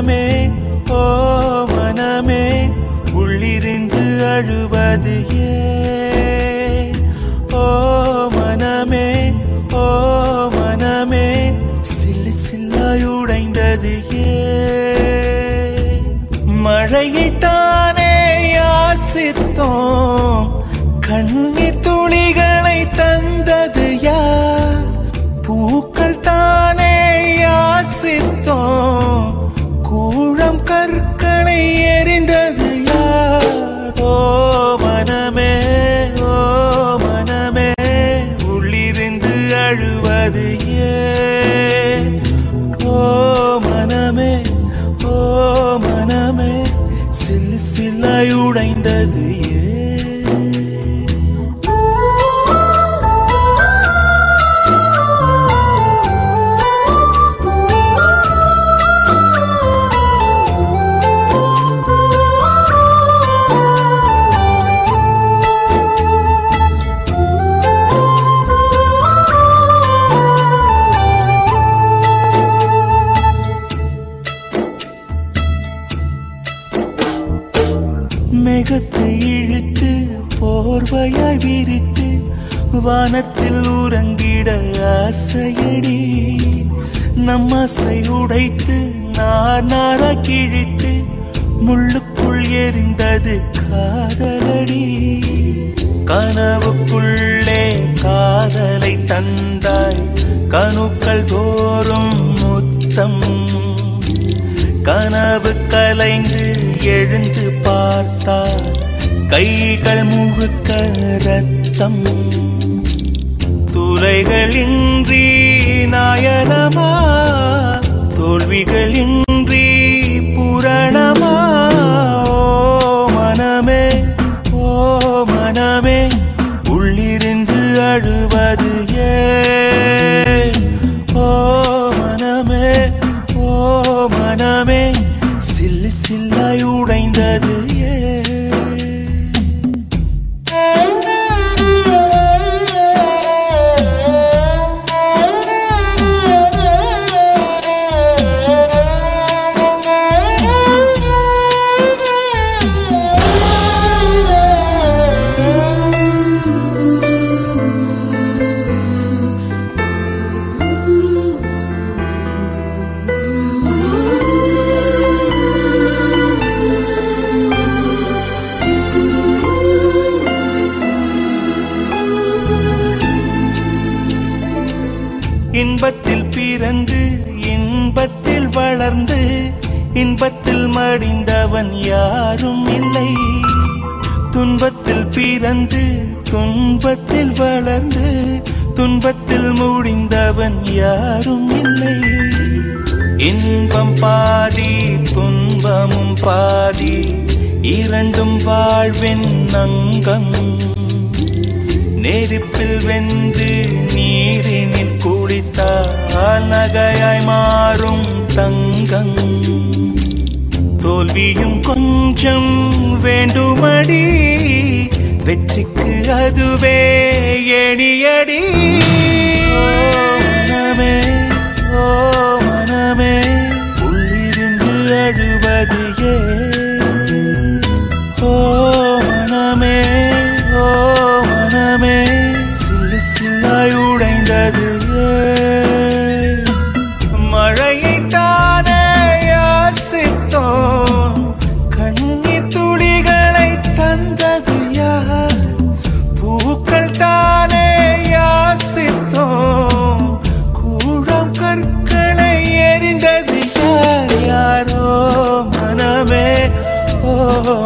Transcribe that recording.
மனமே ஓ மனமே உள்ளிருந்து அழுவது ஏ. ஓ மனமே ஓ மனமே சில்லு சில்லாய் உடைந்தது ஏ. மழையைத்தானே யாசித்தோம் கண்ணீர் துளிகள் சில்லாய் போர்வையாய் விரித்து வானத்தில் உறங்கிட ஆசையடி. நம் ஆசை உடைத்து நார் நாரா கிழித்து முள்ளுக்குள் எரிந்தது காதலடி. கனவுக்குள்ளே காதலை தந்தாய் கணுக்கள் தோறும் முத்தம். கனவு கலைந்து எழுந்து பார்த்தார் கைகள் முழுக்க ரத்தம் துளைகளின்றி நாயனமா? தோல்விகளின்றி புரணமா? ஓ மனமே ஓ மனமே உள்ளிருந்து அழுவது ஏன்? ஓ மனமே ஓ மனமே சில்லு சில்லாய் உடைந்தது ஏ இன்பத்தில் பிறந்து இன்பத்தில் வளர்ந்து இன்பத்தில் மடிந்தவன் யாரும் இல்லை. துன்பத்தில் பிறந்து துன்பத்தில் வளர்ந்து துன்பத்தில் முடிந்தவன் யாரும் இல்லை. இன்பம் பாதி துன்பமும் பாதி இரண்டும் வாழ்வின் அங்கம். நெருப்பில் வெந்து நீரினில் கூ முடித்தால் நகையாய் மாறும் தங்கம். தோல்வியும் கொஞ்சம் வேண்டுமடி வெற்றிக்கு அதுவே எடியடி ஓ